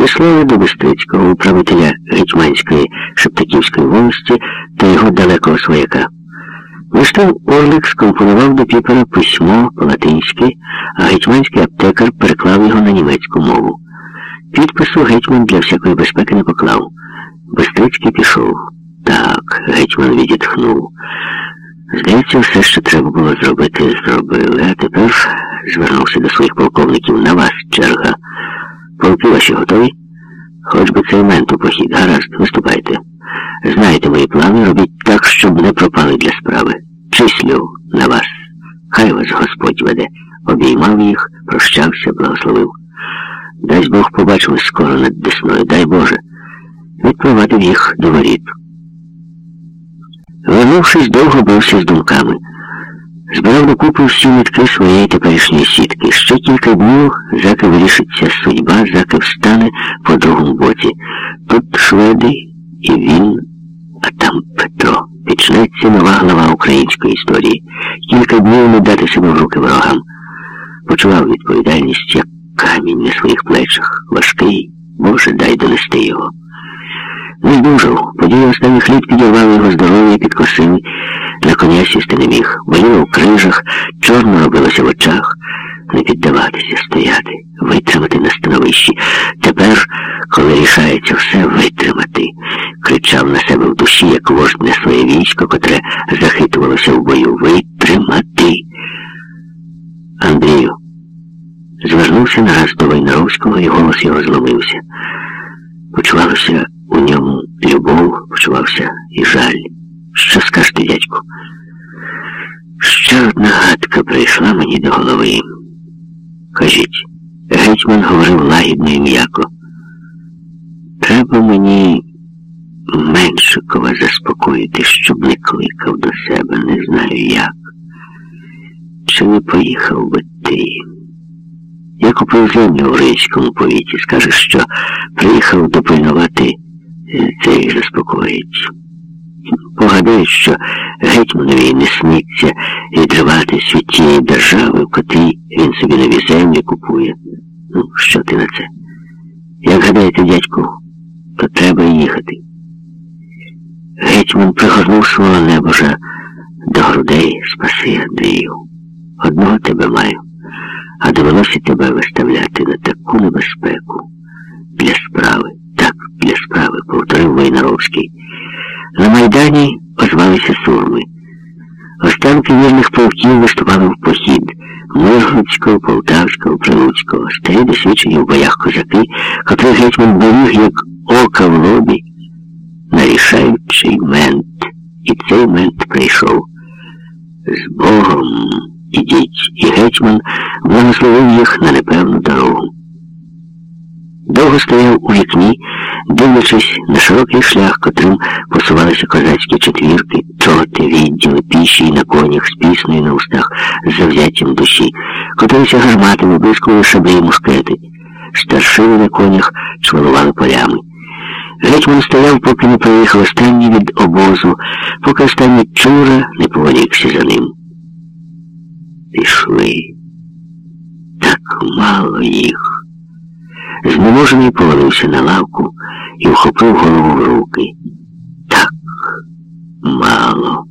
Прислали до Бестрицького управителя Гетьманської Шептаківської волості та його далекого свояка. Тим Орлик скомпонував до піпера письмо по-латинськи, а гетьманський аптекар переклав його на німецьку мову. Підпису гетьман для всякої безпеки не поклав. Бестрицький пішов. Так, гетьман відітхнув. Здається, все, що треба було зробити, зробили. А тепер звернувся до своїх полковників на вас, черга. Полки ваші готові? Хоч би цей мент у похід. Гаразд, виступайте. Знаєте мої плани, робіть так, щоб не пропали для справи. Числю на вас. Хай вас Господь веде. Обіймав їх, прощався, благословив. Дай Бог побачимо скоро над Десною, дай Боже. Відпровадив їх до воріт. Вернувшись, довго бився з думками. Збирав докупи всі нитки своєї теперішньої сітки. Ще кілька днів, заки вирішиться судьба, заки встане по другому боці. Тут шведи і він, а там Петро. Почнеться нова глава української історії. Кілька днів не дати себе в руки ворогам. Почував відповідальність, як камінь на своїх плечах. Важкий, Боже, дай донести його. Не здужав. Події останніх літ підірвали його здоров'я, підкосили. На коня сісти не міг. Боліло в крижах, чорно робилося в очах. Не піддаватися, стояти, витримати на становищі. Тепер, коли рішається все витримати, кричав на себе в душі, як вождь не своє військо, котре захитувалося в бою. Витримати. Андрію. Звернувся нараз до Войнаровського, і голос його зломився. Почувалося у ньому любов, почувався і жаль. Що скажете, дядьку? Ще одна гадка прийшла мені до голови. Кажіть, гетьман говорив лагідно і м'яко. Треба мені Меншикова заспокоїти, щоб не кликав до себе, не знаю як. Чи не поїхав би ти? Як у повземлю у Рицькому повіті, скажеш, що приїхав допильнувати цей заспокоїть. Погадають, що гетьманові не сниться відриватись від тієї держави, в котрій він собі нові землі купує. Ну, що ти на це? Як гадаєте, дядьку, то треба їхати. Гетьман пригорнув свого небожа до грудей, спаси Андрію. Одного тебе маю, а довелося тебе виставляти на таку небезпеку для справи. Так, для справи, повторив Войнаровський. На Майдані озвалися сурми. Останки вірних полків виступали в похід Миргородського, Полтавського, Прилуцького, старі досвідчені в боях козаки, котрих гетьман беріг, як ока в лобі, нарішаючий мент. І цей мент прийшов. З Богом ідіть, і гетьман благословив їх на непевну дорогу. Довго стояв у вікні, дивлячись на широкий шлях, котрим посувалися козацькі четвірки, чоти, відділи, піші й на конях з піснею на устах, з завзяттям душі, котилися гарматами, блискували шаблі й мушкети. Старшини на конях чвалували полями. Гетьман стояв, поки не проїхав останній від обозу, поки останній чура не поволікся за ним. Пішли. Так мало їх. Знеможений повалився на лавку і вхопив голову в руки. Так мало.